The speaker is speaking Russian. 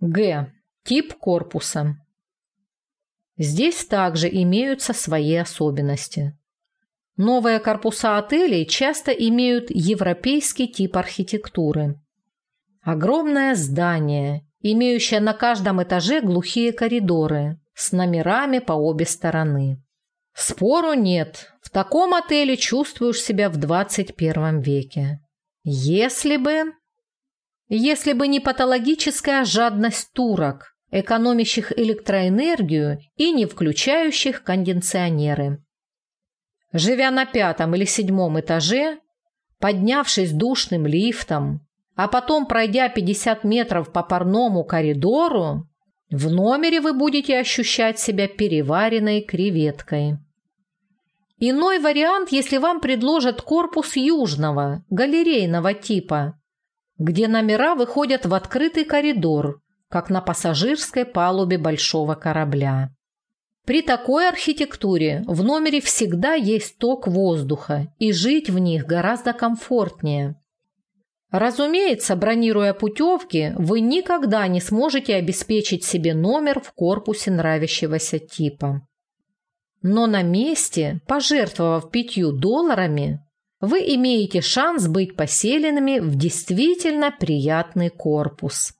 Г. Тип корпуса. Здесь также имеются свои особенности. Новые корпуса отелей часто имеют европейский тип архитектуры. Огромное здание, имеющее на каждом этаже глухие коридоры с номерами по обе стороны. Спору нет, в таком отеле чувствуешь себя в 21 веке. Если бы... Если бы не патологическая жадность турок, экономящих электроэнергию и не включающих кондиционеры. Живя на пятом или седьмом этаже, поднявшись душным лифтом, а потом пройдя 50 метров по парному коридору, в номере вы будете ощущать себя переваренной креветкой. Иной вариант, если вам предложат корпус южного, галерейного типа, где номера выходят в открытый коридор, как на пассажирской палубе большого корабля. При такой архитектуре в номере всегда есть ток воздуха, и жить в них гораздо комфортнее. Разумеется, бронируя путевки, вы никогда не сможете обеспечить себе номер в корпусе нравящегося типа. Но на месте, пожертвовав пятью долларами, вы имеете шанс быть поселенными в действительно приятный корпус.